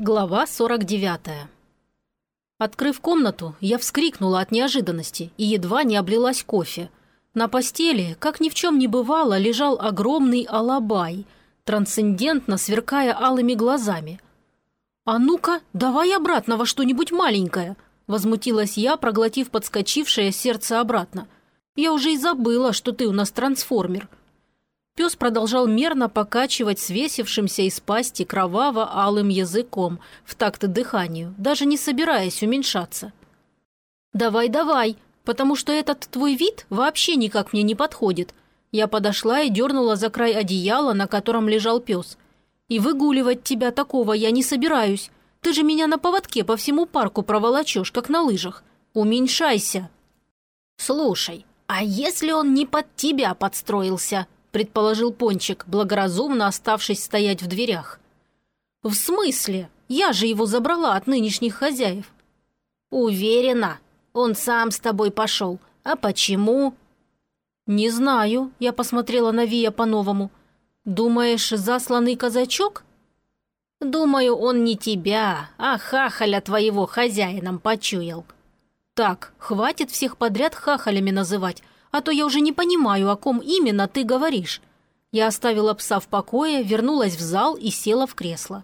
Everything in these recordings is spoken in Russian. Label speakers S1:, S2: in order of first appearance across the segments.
S1: Глава 49 Открыв комнату, я вскрикнула от неожиданности и едва не облилась кофе. На постели, как ни в чем не бывало, лежал огромный алабай, трансцендентно сверкая алыми глазами. «А ну-ка, давай обратно во что-нибудь маленькое!» Возмутилась я, проглотив подскочившее сердце обратно. «Я уже и забыла, что ты у нас трансформер. Пес продолжал мерно покачивать свесившимся из пасти кроваво-алым языком в такт дыханию, даже не собираясь уменьшаться. «Давай, давай, потому что этот твой вид вообще никак мне не подходит». Я подошла и дернула за край одеяла, на котором лежал пес. «И выгуливать тебя такого я не собираюсь. Ты же меня на поводке по всему парку проволочешь, как на лыжах. Уменьшайся!» «Слушай, а если он не под тебя подстроился?» Предположил Пончик, благоразумно оставшись стоять в дверях. «В смысле? Я же его забрала от нынешних хозяев». «Уверена. Он сам с тобой пошел. А почему?» «Не знаю», — я посмотрела на Вия по-новому. «Думаешь, засланный казачок?» «Думаю, он не тебя, а хахаля твоего хозяином почуял». «Так, хватит всех подряд хахалями называть а то я уже не понимаю, о ком именно ты говоришь». Я оставила пса в покое, вернулась в зал и села в кресло.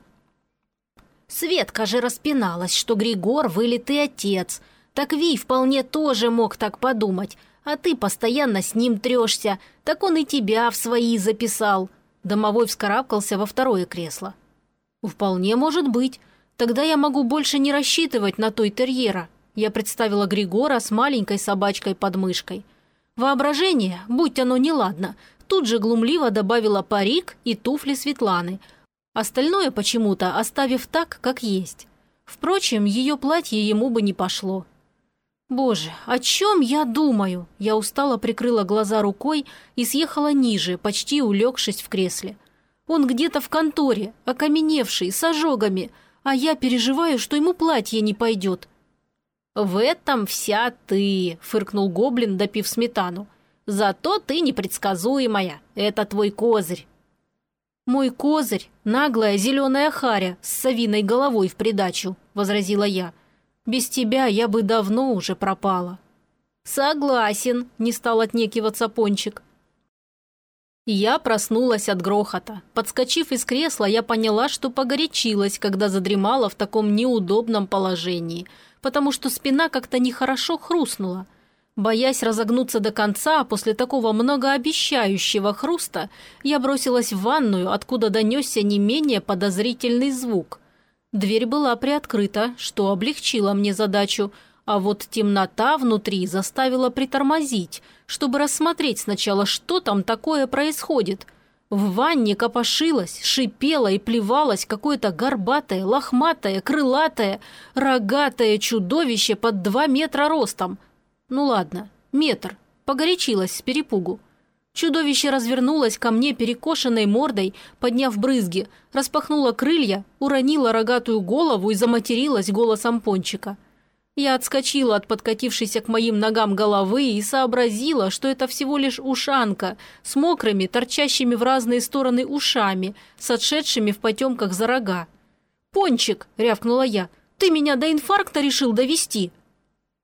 S1: Светка же распиналась, что Григор – вылитый отец. Так Ви вполне тоже мог так подумать, а ты постоянно с ним трешься, так он и тебя в свои записал. Домовой вскарабкался во второе кресло. «Вполне может быть. Тогда я могу больше не рассчитывать на той терьера». Я представила Григора с маленькой собачкой под мышкой – Воображение, будь оно неладно, тут же глумливо добавила парик и туфли Светланы. Остальное почему-то оставив так, как есть. Впрочем, ее платье ему бы не пошло. «Боже, о чем я думаю?» Я устало прикрыла глаза рукой и съехала ниже, почти улегшись в кресле. «Он где-то в конторе, окаменевший, с ожогами, а я переживаю, что ему платье не пойдет. «В этом вся ты», — фыркнул гоблин, допив сметану. «Зато ты непредсказуемая. Это твой козырь». «Мой козырь — наглая зеленая харя с совиной головой в придачу», — возразила я. «Без тебя я бы давно уже пропала». «Согласен», — не стал отнекиваться Пончик. Я проснулась от грохота. Подскочив из кресла, я поняла, что погорячилась, когда задремала в таком неудобном положении — потому что спина как-то нехорошо хрустнула. Боясь разогнуться до конца, после такого многообещающего хруста, я бросилась в ванную, откуда донесся не менее подозрительный звук. Дверь была приоткрыта, что облегчило мне задачу, а вот темнота внутри заставила притормозить, чтобы рассмотреть сначала, что там такое происходит – в ванне копошилась, шипела и плевалась какое-то горбатое, лохматое, крылатое, рогатое чудовище под два метра ростом. Ну ладно, метр. Погорячилась с перепугу. Чудовище развернулось ко мне перекошенной мордой, подняв брызги, распахнуло крылья, уронило рогатую голову и заматерилась голосом пончика. Я отскочила от подкатившейся к моим ногам головы и сообразила, что это всего лишь ушанка с мокрыми, торчащими в разные стороны ушами, с отшедшими в потемках за рога. «Пончик!» – рявкнула я. «Ты меня до инфаркта решил довести?»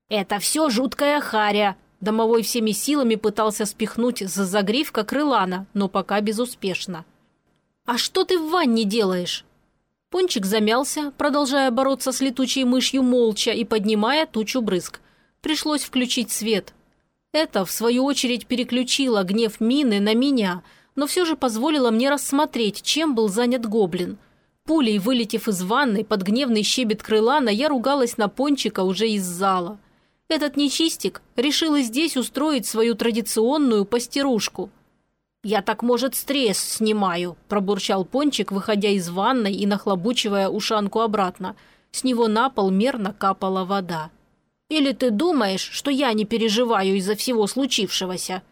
S1: «Это все жуткая харя!» Домовой всеми силами пытался спихнуть за загривка крылана, но пока безуспешно. «А что ты в ванне делаешь?» Пончик замялся, продолжая бороться с летучей мышью молча и поднимая тучу брызг. Пришлось включить свет. Это, в свою очередь, переключило гнев Мины на меня, но все же позволило мне рассмотреть, чем был занят гоблин. Пулей, вылетев из ванной под гневный щебет крылана, я ругалась на Пончика уже из зала. Этот нечистик решил и здесь устроить свою традиционную пастерушку – «Я так, может, стресс снимаю», – пробурчал Пончик, выходя из ванной и нахлобучивая ушанку обратно. С него на пол мерно капала вода. «Или ты думаешь, что я не переживаю из-за всего случившегося?»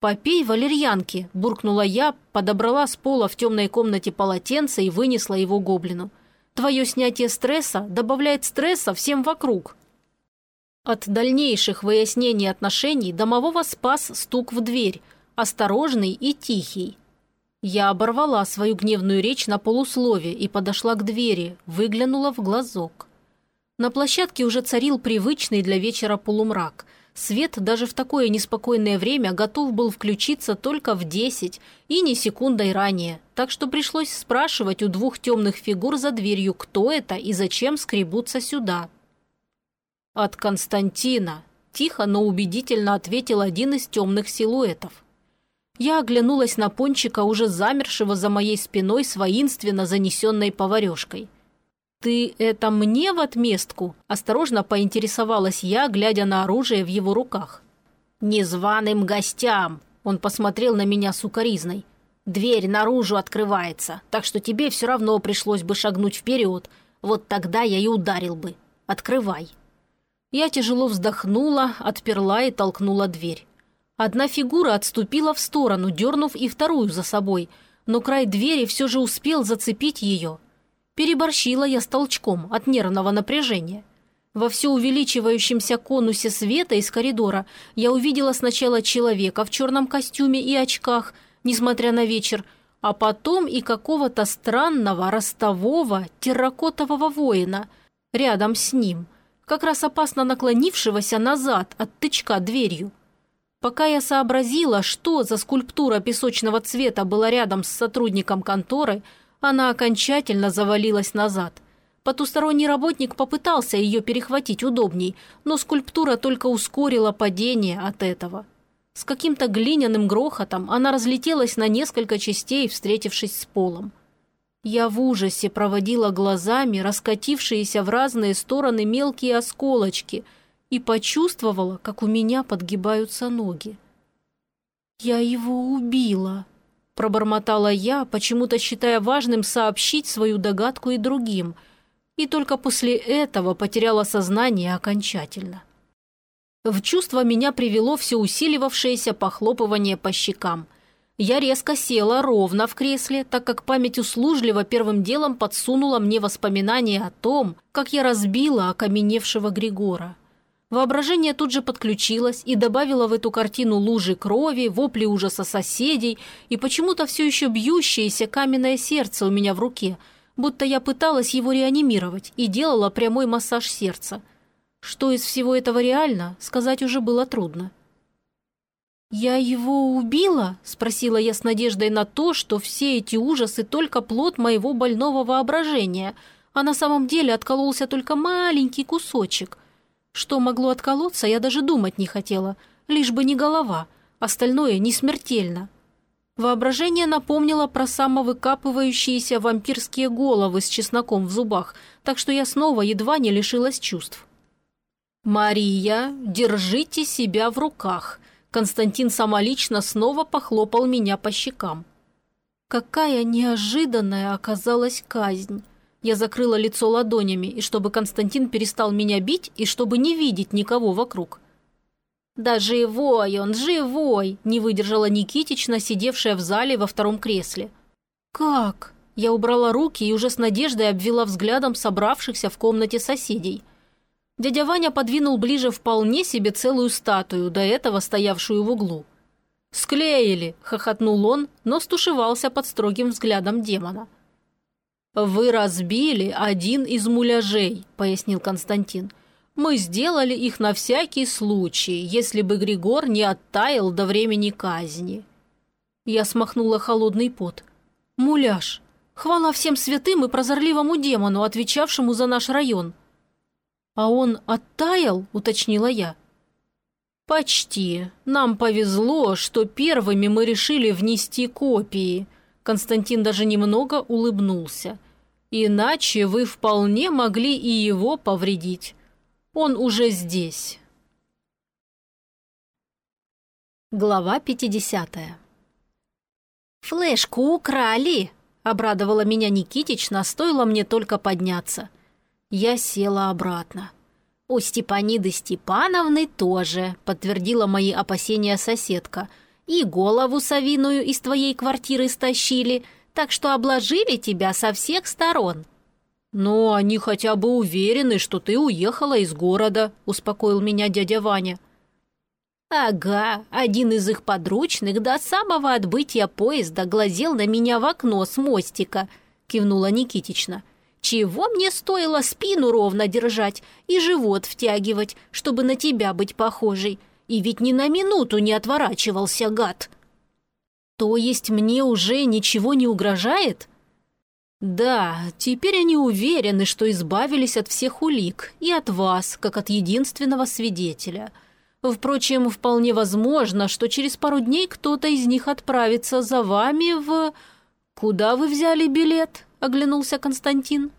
S1: «Попей валерьянки», – буркнула я, подобрала с пола в темной комнате полотенце и вынесла его гоблину. «Твое снятие стресса добавляет стресса всем вокруг». От дальнейших выяснений отношений домового спас стук в дверь – осторожный и тихий. Я оборвала свою гневную речь на полуслове и подошла к двери, выглянула в глазок. На площадке уже царил привычный для вечера полумрак. Свет даже в такое неспокойное время готов был включиться только в десять и не секундой ранее, так что пришлось спрашивать у двух темных фигур за дверью, кто это и зачем скребутся сюда. «От Константина», – тихо, но убедительно ответил один из темных силуэтов. Я оглянулась на пончика, уже замершего за моей спиной с воинственно занесенной поварешкой. «Ты это мне в отместку?» – осторожно поинтересовалась я, глядя на оружие в его руках. «Незваным гостям!» – он посмотрел на меня сукоризной. «Дверь наружу открывается, так что тебе все равно пришлось бы шагнуть вперед. Вот тогда я и ударил бы. Открывай!» Я тяжело вздохнула, отперла и толкнула дверь. Одна фигура отступила в сторону, дернув и вторую за собой, но край двери все же успел зацепить ее. Переборщила я с толчком от нервного напряжения. Во все увеличивающемся конусе света из коридора я увидела сначала человека в черном костюме и очках, несмотря на вечер, а потом и какого-то странного ростового терракотового воина рядом с ним, как раз опасно наклонившегося назад от тычка дверью. Пока я сообразила, что за скульптура песочного цвета была рядом с сотрудником конторы, она окончательно завалилась назад. Потусторонний работник попытался ее перехватить удобней, но скульптура только ускорила падение от этого. С каким-то глиняным грохотом она разлетелась на несколько частей, встретившись с полом. Я в ужасе проводила глазами раскатившиеся в разные стороны мелкие осколочки – и почувствовала, как у меня подгибаются ноги. «Я его убила», – пробормотала я, почему-то считая важным сообщить свою догадку и другим, и только после этого потеряла сознание окончательно. В чувство меня привело все усиливавшееся похлопывание по щекам. Я резко села ровно в кресле, так как память услужливо первым делом подсунула мне воспоминания о том, как я разбила окаменевшего Григора. Воображение тут же подключилось и добавило в эту картину лужи крови, вопли ужаса соседей и почему-то все еще бьющееся каменное сердце у меня в руке, будто я пыталась его реанимировать и делала прямой массаж сердца. Что из всего этого реально, сказать уже было трудно. «Я его убила?» – спросила я с надеждой на то, что все эти ужасы только плод моего больного воображения, а на самом деле откололся только маленький кусочек. Что могло отколоться, я даже думать не хотела, лишь бы не голова, остальное не смертельно. Воображение напомнило про самовыкапывающиеся вампирские головы с чесноком в зубах, так что я снова едва не лишилась чувств. «Мария, держите себя в руках!» Константин самолично снова похлопал меня по щекам. Какая неожиданная оказалась казнь! Я закрыла лицо ладонями, и чтобы Константин перестал меня бить, и чтобы не видеть никого вокруг. «Да живой он, живой!» – не выдержала Никитична, сидевшая в зале во втором кресле. «Как?» – я убрала руки и уже с надеждой обвела взглядом собравшихся в комнате соседей. Дядя Ваня подвинул ближе вполне себе целую статую, до этого стоявшую в углу. «Склеили!» – хохотнул он, но стушевался под строгим взглядом демона – «Вы разбили один из муляжей», – пояснил Константин. «Мы сделали их на всякий случай, если бы Григор не оттаял до времени казни». Я смахнула холодный пот. «Муляж! Хвала всем святым и прозорливому демону, отвечавшему за наш район!» «А он оттаял?» – уточнила я. «Почти. Нам повезло, что первыми мы решили внести копии», Константин даже немного улыбнулся. «Иначе вы вполне могли и его повредить. Он уже здесь». Глава 50 «Флешку украли!» – обрадовала меня Никитична, стоило мне только подняться. Я села обратно. «У Степаниды Степановны тоже», – подтвердила мои опасения соседка – и голову совиную из твоей квартиры стащили, так что обложили тебя со всех сторон». «Но они хотя бы уверены, что ты уехала из города», – успокоил меня дядя Ваня. «Ага, один из их подручных до самого отбытия поезда глазел на меня в окно с мостика», — кивнула Никитична. «Чего мне стоило спину ровно держать и живот втягивать, чтобы на тебя быть похожей? И ведь ни на минуту не отворачивался, гад!» «То есть мне уже ничего не угрожает?» «Да, теперь они уверены, что избавились от всех улик и от вас, как от единственного свидетеля». Впрочем, вполне возможно, что через пару дней кто-то из них отправится за вами в... Куда вы взяли билет?» — оглянулся Константин.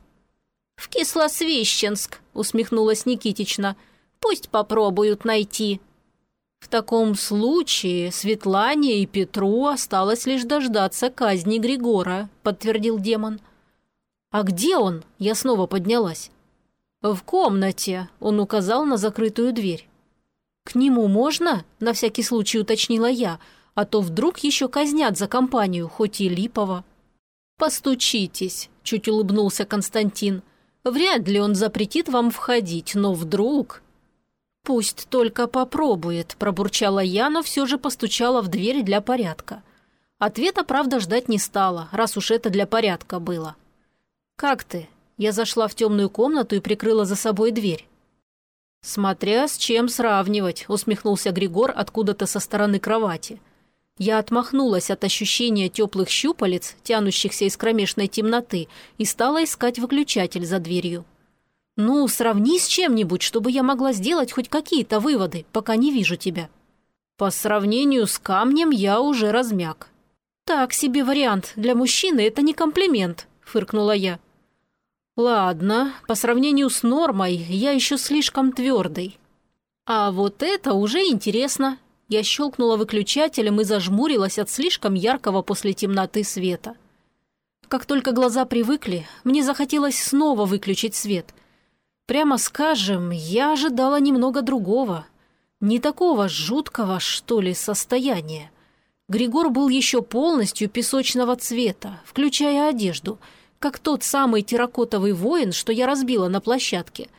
S1: «В Кислосвещенск», — усмехнулась Никитична. «Пусть попробуют найти». В таком случае Светлане и Петру осталось лишь дождаться казни Григора, подтвердил демон. А где он? Я снова поднялась. В комнате, он указал на закрытую дверь. «К нему можно?» – на всякий случай уточнила я, а то вдруг еще казнят за компанию, хоть и липово. «Постучитесь», – чуть улыбнулся Константин. «Вряд ли он запретит вам входить, но вдруг...» «Пусть только попробует», – пробурчала я, но все же постучала в дверь для порядка. Ответа, правда, ждать не стала, раз уж это для порядка было. «Как ты?» Я зашла в темную комнату и прикрыла за собой дверь. «Смотря с чем сравнивать», — усмехнулся Григор откуда-то со стороны кровати. Я отмахнулась от ощущения теплых щупалец, тянущихся из кромешной темноты, и стала искать выключатель за дверью. «Ну, сравни с чем-нибудь, чтобы я могла сделать хоть какие-то выводы, пока не вижу тебя». По сравнению с камнем я уже размяк. «Так себе вариант. Для мужчины это не комплимент», — фыркнула я. Ладно, по сравнению с нормой я еще слишком твердый. А вот это уже интересно. Я щелкнула выключателем и зажмурилась от слишком яркого после темноты света. Как только глаза привыкли, мне захотелось снова выключить свет. Прямо скажем, я ожидала немного другого. Не такого жуткого, что ли, состояния. Григор был еще полностью песочного цвета, включая одежду – как тот самый терракотовый воин, что я разбила на площадке.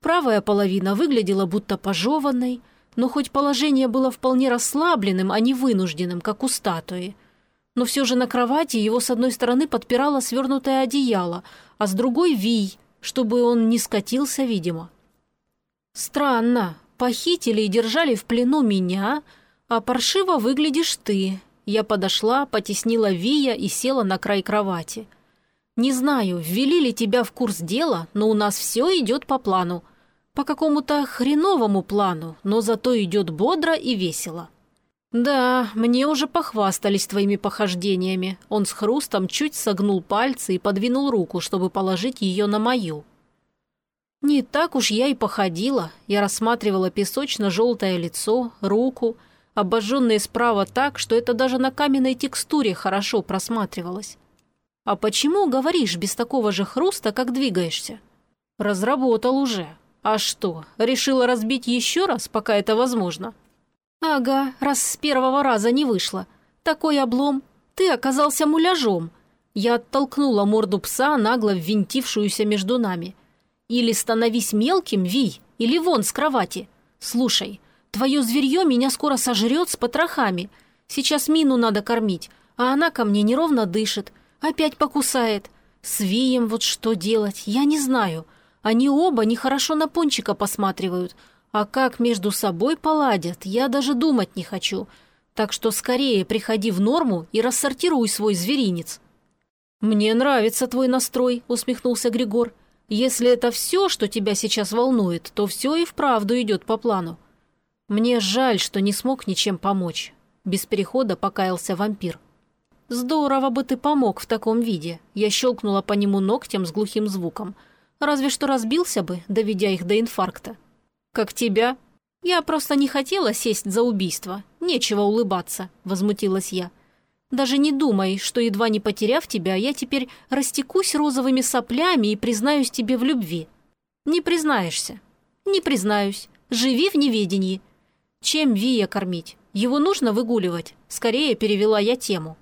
S1: Правая половина выглядела будто пожеванной, но хоть положение было вполне расслабленным, а не вынужденным, как у статуи. Но все же на кровати его с одной стороны подпирало свернутое одеяло, а с другой — вий, чтобы он не скатился, видимо. «Странно. Похитили и держали в плену меня, а паршиво выглядишь ты». Я подошла, потеснила Вия и села на край кровати – не знаю, ввели ли тебя в курс дела, но у нас все идет по плану. По какому-то хреновому плану, но зато идет бодро и весело. Да, мне уже похвастались твоими похождениями. Он с хрустом чуть согнул пальцы и подвинул руку, чтобы положить ее на мою. Не так уж я и походила. Я рассматривала песочно-желтое лицо, руку, обожженные справа так, что это даже на каменной текстуре хорошо просматривалось. «А почему говоришь без такого же хруста, как двигаешься?» «Разработал уже. А что, решила разбить еще раз, пока это возможно?» «Ага, раз с первого раза не вышло. Такой облом. Ты оказался муляжом». Я оттолкнула морду пса, нагло ввинтившуюся между нами. «Или становись мелким, Вий, или вон с кровати. Слушай, твое зверье меня скоро сожрет с потрохами. Сейчас мину надо кормить, а она ко мне неровно дышит. Опять покусает. С Вием вот что делать, я не знаю. Они оба нехорошо на пончика посматривают. А как между собой поладят, я даже думать не хочу. Так что скорее приходи в норму и рассортируй свой зверинец». «Мне нравится твой настрой», — усмехнулся Григор. «Если это все, что тебя сейчас волнует, то все и вправду идет по плану. Мне жаль, что не смог ничем помочь». Без перехода покаялся вампир. «Здорово бы ты помог в таком виде». Я щелкнула по нему ногтем с глухим звуком. Разве что разбился бы, доведя их до инфаркта. «Как тебя?» «Я просто не хотела сесть за убийство. Нечего улыбаться», — возмутилась я. «Даже не думай, что, едва не потеряв тебя, я теперь растекусь розовыми соплями и признаюсь тебе в любви». «Не признаешься». «Не признаюсь. Живи в неведении». «Чем Вия кормить? Его нужно выгуливать?» Скорее перевела я тему.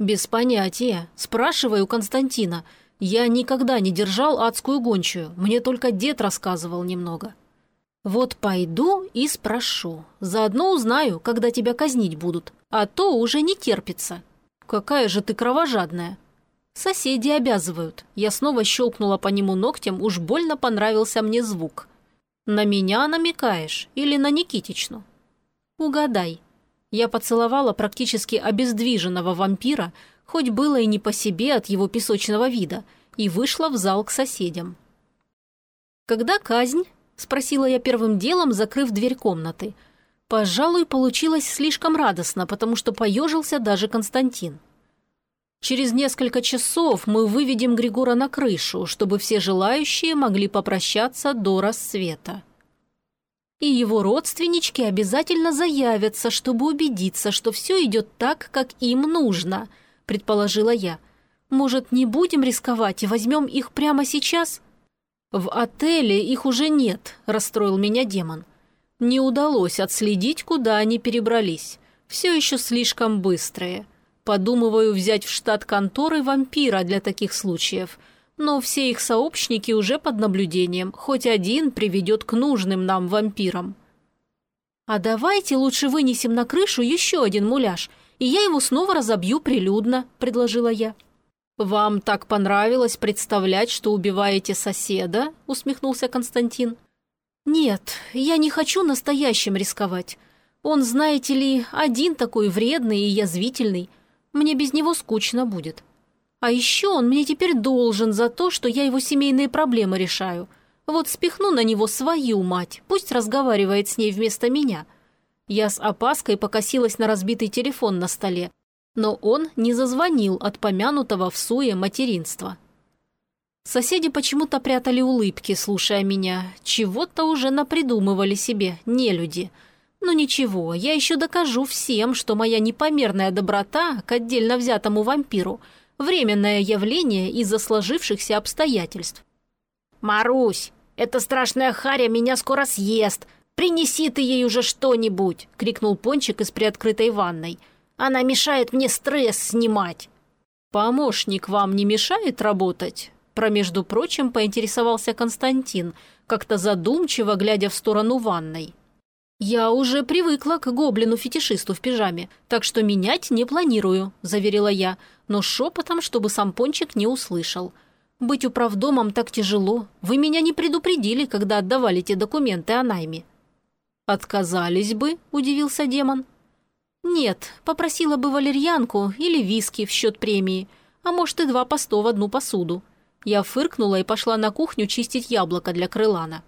S1: «Без понятия. Спрашиваю Константина. Я никогда не держал адскую гончую. Мне только дед рассказывал немного». «Вот пойду и спрошу. Заодно узнаю, когда тебя казнить будут. А то уже не терпится. Какая же ты кровожадная!» «Соседи обязывают». Я снова щелкнула по нему ногтем, уж больно понравился мне звук. «На меня намекаешь? Или на Никитичну?» «Угадай». Я поцеловала практически обездвиженного вампира, хоть было и не по себе от его песочного вида, и вышла в зал к соседям. «Когда казнь?» – спросила я первым делом, закрыв дверь комнаты. Пожалуй, получилось слишком радостно, потому что поежился даже Константин. Через несколько часов мы выведем Григора на крышу, чтобы все желающие могли попрощаться до рассвета. И его родственнички обязательно заявятся, чтобы убедиться, что все идет так, как им нужно, предположила я. Может, не будем рисковать и возьмем их прямо сейчас? В отеле их уже нет, расстроил меня демон. Не удалось отследить, куда они перебрались. Все еще слишком быстрые. Подумываю взять в штат конторы вампира для таких случаев. Но все их сообщники уже под наблюдением, хоть один приведет к нужным нам вампирам. «А давайте лучше вынесем на крышу еще один муляж, и я его снова разобью прилюдно», – предложила я. «Вам так понравилось представлять, что убиваете соседа?» – усмехнулся Константин. «Нет, я не хочу настоящим рисковать. Он, знаете ли, один такой вредный и язвительный – мне без него скучно будет. А еще он мне теперь должен за то, что я его семейные проблемы решаю. Вот спихну на него свою мать, пусть разговаривает с ней вместо меня. Я с опаской покосилась на разбитый телефон на столе, но он не зазвонил от помянутого в суе материнства. Соседи почему-то прятали улыбки, слушая меня. Чего-то уже напридумывали себе, не люди – ну ничего, я еще докажу всем, что моя непомерная доброта к отдельно взятому вампиру – временное явление из-за сложившихся обстоятельств.
S2: «Марусь, эта страшная харя меня скоро съест. Принеси ты ей уже что-нибудь!» – крикнул Пончик из приоткрытой ванной. «Она мешает мне стресс снимать!»
S1: «Помощник вам не мешает работать?» Про, между прочим, поинтересовался Константин, как-то задумчиво глядя в сторону ванной. «Я уже привыкла к гоблину-фетишисту в пижаме, так что менять не планирую», – заверила я, но шепотом, чтобы сам Пончик не услышал. «Быть управдомом так тяжело. Вы меня не предупредили, когда отдавали те документы о найме». «Отказались бы?» – удивился демон. «Нет, попросила бы валерьянку или виски в счет премии, а может и два по сто в одну посуду». Я фыркнула и пошла на кухню чистить яблоко для крылана.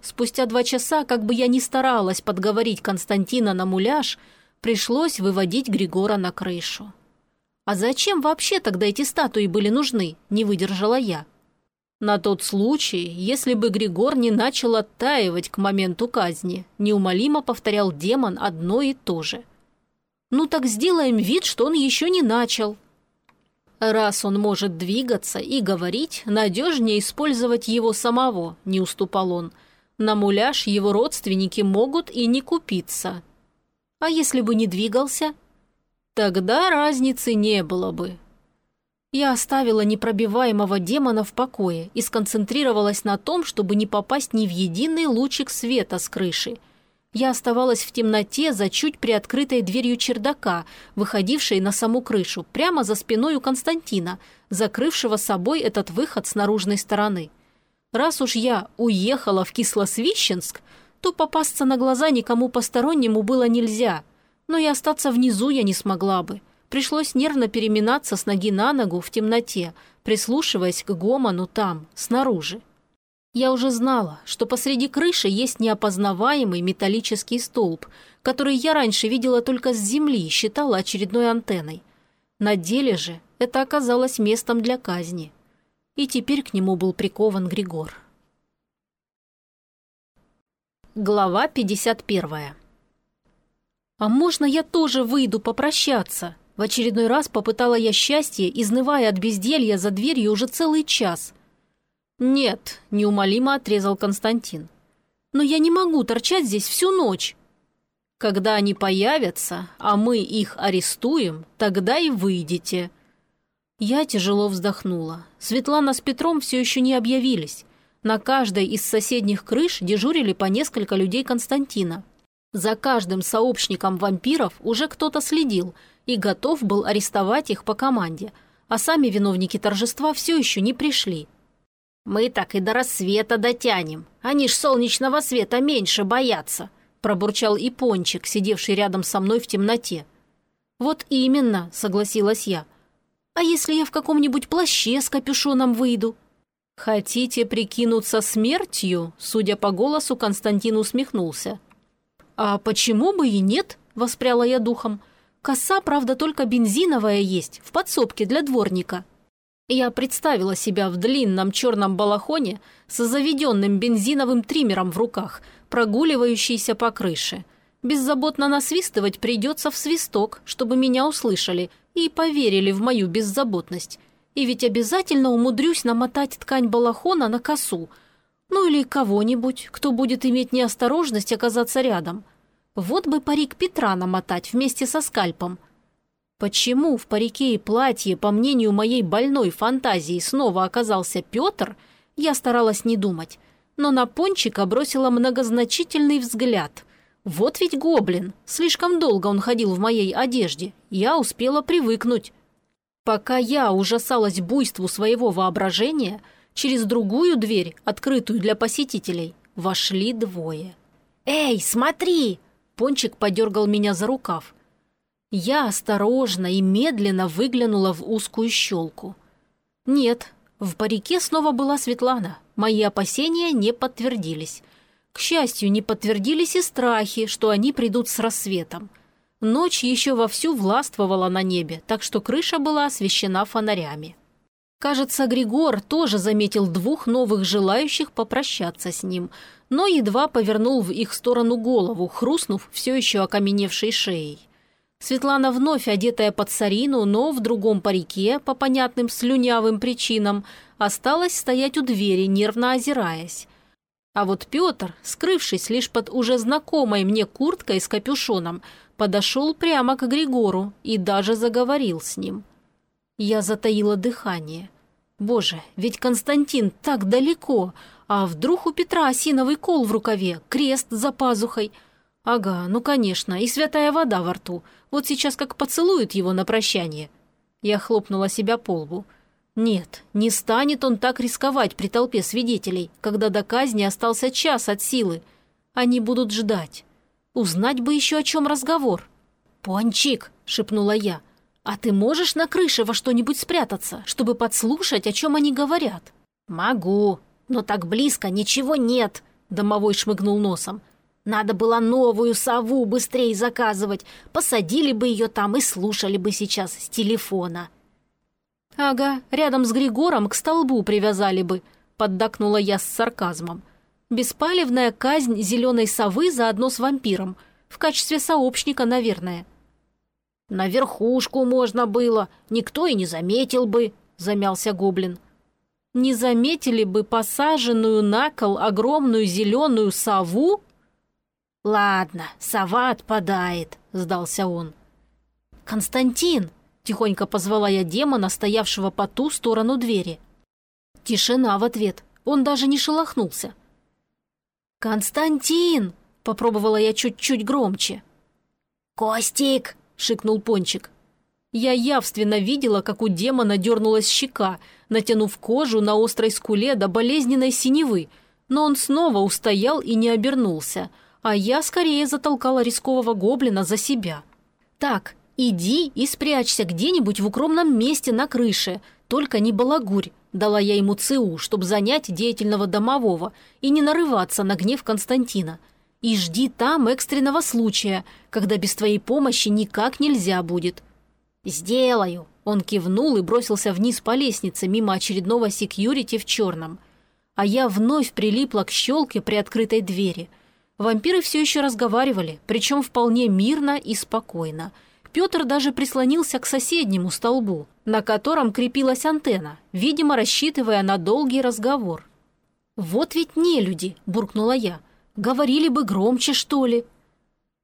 S1: Спустя два часа, как бы я ни старалась подговорить Константина на муляж, пришлось выводить Григора на крышу. «А зачем вообще тогда эти статуи были нужны?» – не выдержала я. На тот случай, если бы Григор не начал оттаивать к моменту казни, неумолимо повторял демон одно и то же. «Ну так сделаем вид, что он еще не начал». Раз он может двигаться и говорить, надежнее использовать его самого, не уступал он – на муляж его родственники могут и не купиться. А если бы не двигался? Тогда разницы не было бы. Я оставила непробиваемого демона в покое и сконцентрировалась на том, чтобы не попасть ни в единый лучик света с крыши. Я оставалась в темноте за чуть приоткрытой дверью чердака, выходившей на саму крышу, прямо за спиной у Константина, закрывшего собой этот выход с наружной стороны. Раз уж я уехала в Кислосвищенск, то попасться на глаза никому постороннему было нельзя. Но и остаться внизу я не смогла бы. Пришлось нервно переминаться с ноги на ногу в темноте, прислушиваясь к гомону там, снаружи. Я уже знала, что посреди крыши есть неопознаваемый металлический столб, который я раньше видела только с земли и считала очередной антенной. На деле же это оказалось местом для казни и теперь к нему был прикован Григор. Глава 51 «А можно я тоже выйду попрощаться?» В очередной раз попытала я счастье, изнывая от безделья за дверью уже целый час. «Нет», – неумолимо отрезал Константин. «Но я не могу торчать здесь всю ночь». «Когда они появятся, а мы их арестуем, тогда и выйдете», я тяжело вздохнула. Светлана с Петром все еще не объявились. На каждой из соседних крыш дежурили по несколько людей Константина. За каждым сообщником вампиров уже кто-то следил и готов был арестовать их по команде, а сами виновники торжества все еще не пришли.
S2: «Мы так и до рассвета дотянем. Они ж солнечного света меньше боятся»,
S1: пробурчал и Пончик, сидевший рядом со мной в темноте. «Вот именно», — согласилась я. «А если я в каком-нибудь плаще с капюшоном выйду?» «Хотите прикинуться смертью?» Судя по голосу, Константин усмехнулся. «А почему бы и нет?» – воспряла я духом. «Коса, правда, только бензиновая есть, в подсобке для дворника». Я представила себя в длинном черном балахоне с заведенным бензиновым триммером в руках, прогуливающийся по крыше. Беззаботно насвистывать придется в свисток, чтобы меня услышали и поверили в мою беззаботность. И ведь обязательно умудрюсь намотать ткань балахона на косу. Ну или кого-нибудь, кто будет иметь неосторожность оказаться рядом. Вот бы парик Петра намотать вместе со скальпом. Почему в парике и платье, по мнению моей больной фантазии, снова оказался Петр, я старалась не думать. Но на пончика бросила многозначительный взгляд. Вот ведь гоблин. Слишком долго он ходил в моей одежде. Я успела привыкнуть. Пока я ужасалась буйству своего воображения, через другую дверь, открытую для посетителей, вошли двое.
S2: «Эй, смотри!» Пончик подергал меня за рукав.
S1: Я осторожно и медленно выглянула в узкую щелку. Нет, в парике снова была Светлана. Мои опасения не подтвердились. К счастью, не подтвердились и страхи, что они придут с рассветом. Ночь еще вовсю властвовала на небе, так что крыша была освещена фонарями. Кажется, Григор тоже заметил двух новых желающих попрощаться с ним, но едва повернул в их сторону голову, хрустнув все еще окаменевшей шеей. Светлана, вновь одетая под сарину, но в другом парике, по понятным слюнявым причинам, осталась стоять у двери, нервно озираясь. А вот Петр, скрывшись лишь под уже знакомой мне курткой с капюшоном, подошел прямо к Григору и даже заговорил с ним. Я затаила дыхание. Боже, ведь Константин так далеко, а вдруг у Петра осиновый кол в рукаве, крест за пазухой? Ага, ну конечно, и святая вода во рту. Вот сейчас как поцелует его на прощание. Я хлопнула себя по лбу. Нет, не станет он так рисковать при толпе свидетелей, когда до казни остался час от силы. Они будут ждать. Узнать бы еще, о чем разговор. «Пончик!» — шепнула я. «А ты можешь на крыше во что-нибудь спрятаться, чтобы подслушать, о чем они говорят?»
S2: «Могу, но так близко ничего нет», — домовой шмыгнул носом. «Надо было новую сову быстрее заказывать. Посадили бы ее там и слушали бы сейчас с телефона».
S1: «Ага, рядом с Григором к столбу привязали бы», — поддакнула я с сарказмом. Беспалевная казнь зеленой совы заодно с вампиром. В качестве сообщника, наверное.
S2: «На верхушку можно было, никто и не заметил бы», — замялся гоблин.
S1: «Не заметили бы посаженную на кол огромную зеленую сову?»
S2: «Ладно, сова отпадает», — сдался он.
S1: «Константин!» — тихонько позвала я демона, стоявшего по ту сторону двери. Тишина в ответ. Он даже не шелохнулся. «Константин!» — попробовала я чуть-чуть громче.
S2: «Костик!» — шикнул Пончик.
S1: Я явственно видела, как у демона дернулась щека, натянув кожу на острой скуле до болезненной синевы, но он снова устоял и не обернулся, а я скорее затолкала рискового гоблина за себя. «Так, иди и спрячься где-нибудь в укромном месте на крыше, только не балагурь, Дала я ему ЦУ, чтобы занять деятельного домового и не нарываться на гнев Константина. И жди там экстренного случая, когда без твоей помощи никак нельзя будет. «Сделаю!» Он кивнул и бросился вниз по лестнице мимо очередного секьюрити в черном. А я вновь прилипла к щелке при открытой двери. Вампиры все еще разговаривали, причем вполне мирно и спокойно – Петр даже прислонился к соседнему столбу, на котором крепилась антенна, видимо, рассчитывая на долгий разговор. «Вот ведь не люди», – буркнула я. «Говорили бы громче, что ли?»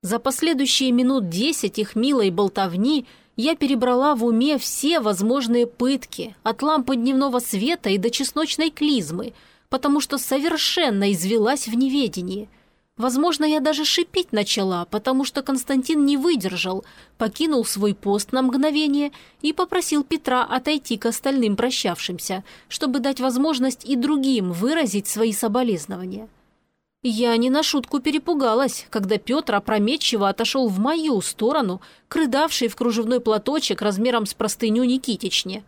S1: За последующие минут десять их милой болтовни я перебрала в уме все возможные пытки, от лампы дневного света и до чесночной клизмы, потому что совершенно извелась в неведении. Возможно, я даже шипеть начала, потому что Константин не выдержал, покинул свой пост на мгновение и попросил Петра отойти к остальным прощавшимся, чтобы дать возможность и другим выразить свои соболезнования. Я не на шутку перепугалась, когда Петр опрометчиво отошел в мою сторону, крыдавший в кружевной платочек размером с простыню Никитичне.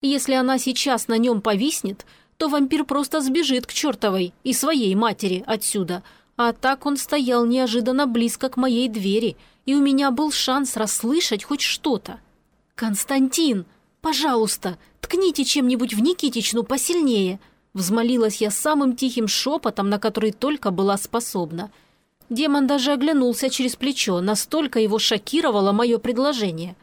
S1: Если она сейчас на нем повиснет, то вампир просто сбежит к чертовой и своей матери отсюда. А так он стоял неожиданно близко к моей двери, и у меня был шанс расслышать хоть что-то. «Константин, пожалуйста, ткните чем-нибудь в Никитичну посильнее», Взмолилась я самым тихим шепотом, на который только была способна. Демон даже оглянулся через плечо, настолько его шокировало мое предложение.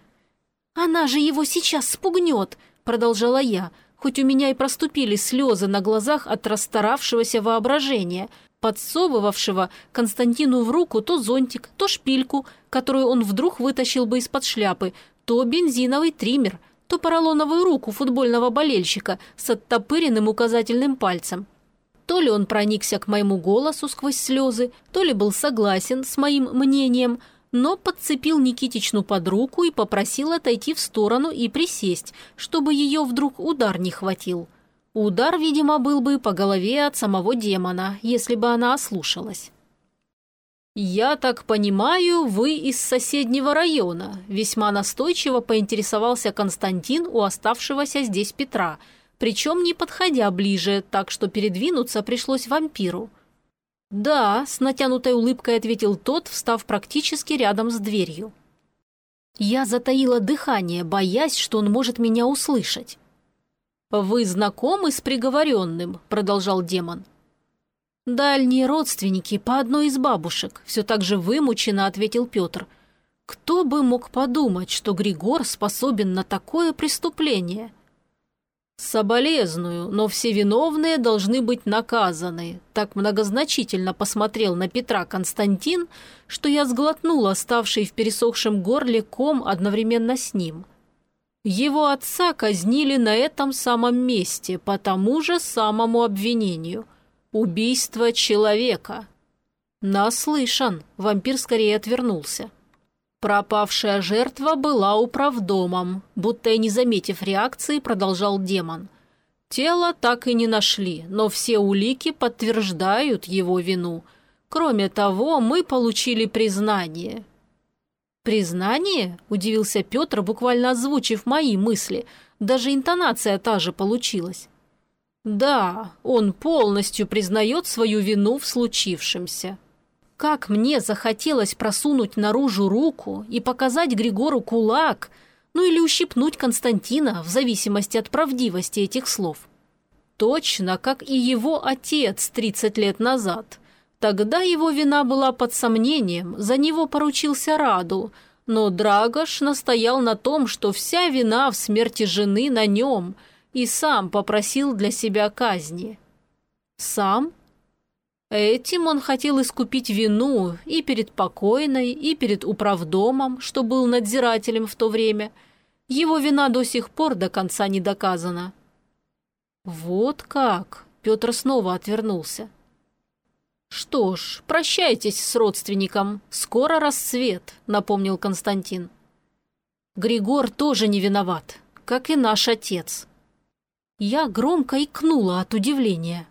S1: «Она же его сейчас спугнет!» – продолжала я, хоть у меня и проступили слезы на глазах от расстаравшегося воображения, подсовывавшего Константину в руку то зонтик, то шпильку, которую он вдруг вытащил бы из-под шляпы, то бензиновый триммер – то поролоновую руку футбольного болельщика с оттопыренным указательным пальцем. То ли он проникся к моему голосу сквозь слезы, то ли был согласен с моим мнением, но подцепил Никитичну под руку и попросил отойти в сторону и присесть, чтобы ее вдруг удар не хватил. Удар, видимо, был бы по голове от самого демона, если бы она ослушалась. «Я так понимаю, вы из соседнего района», – весьма настойчиво поинтересовался Константин у оставшегося здесь Петра, причем не подходя ближе, так что передвинуться пришлось вампиру. «Да», – с натянутой улыбкой ответил тот, встав практически рядом с дверью. Я затаила дыхание, боясь, что он может меня услышать. «Вы знакомы с приговоренным?» – продолжал демон. «Дальние родственники по одной из бабушек», – все так же вымученно ответил Петр. «Кто бы мог подумать, что Григор способен на такое преступление?» «Соболезную, но все виновные должны быть наказаны», так многозначительно посмотрел на Петра Константин, что я сглотнула ставший в пересохшем горле ком одновременно с ним. Его отца казнили на этом самом месте по тому же самому обвинению – Убийство человека. Наслышан. Вампир скорее отвернулся. Пропавшая жертва была управдомом, будто и не заметив реакции, продолжал демон. Тело так и не нашли, но все улики подтверждают его вину. Кроме того, мы получили признание. «Признание?» – удивился Петр, буквально озвучив мои мысли. Даже интонация та же получилась. Да, он полностью признает свою вину в случившемся. Как мне захотелось просунуть наружу руку и показать Григору кулак, ну или ущипнуть Константина, в зависимости от правдивости этих слов. Точно, как и его отец 30 лет назад. Тогда его вина была под сомнением, за него поручился Раду, но Драгош настоял на том, что вся вина в смерти жены на нем – и сам попросил для себя казни. Сам? Этим он хотел искупить вину и перед покойной, и перед управдомом, что был надзирателем в то время. Его вина до сих пор до конца не доказана. Вот как? Петр снова отвернулся. «Что ж, прощайтесь с родственником. Скоро рассвет», — напомнил Константин. «Григор тоже не виноват, как и наш отец». Я громко икнула от удивления.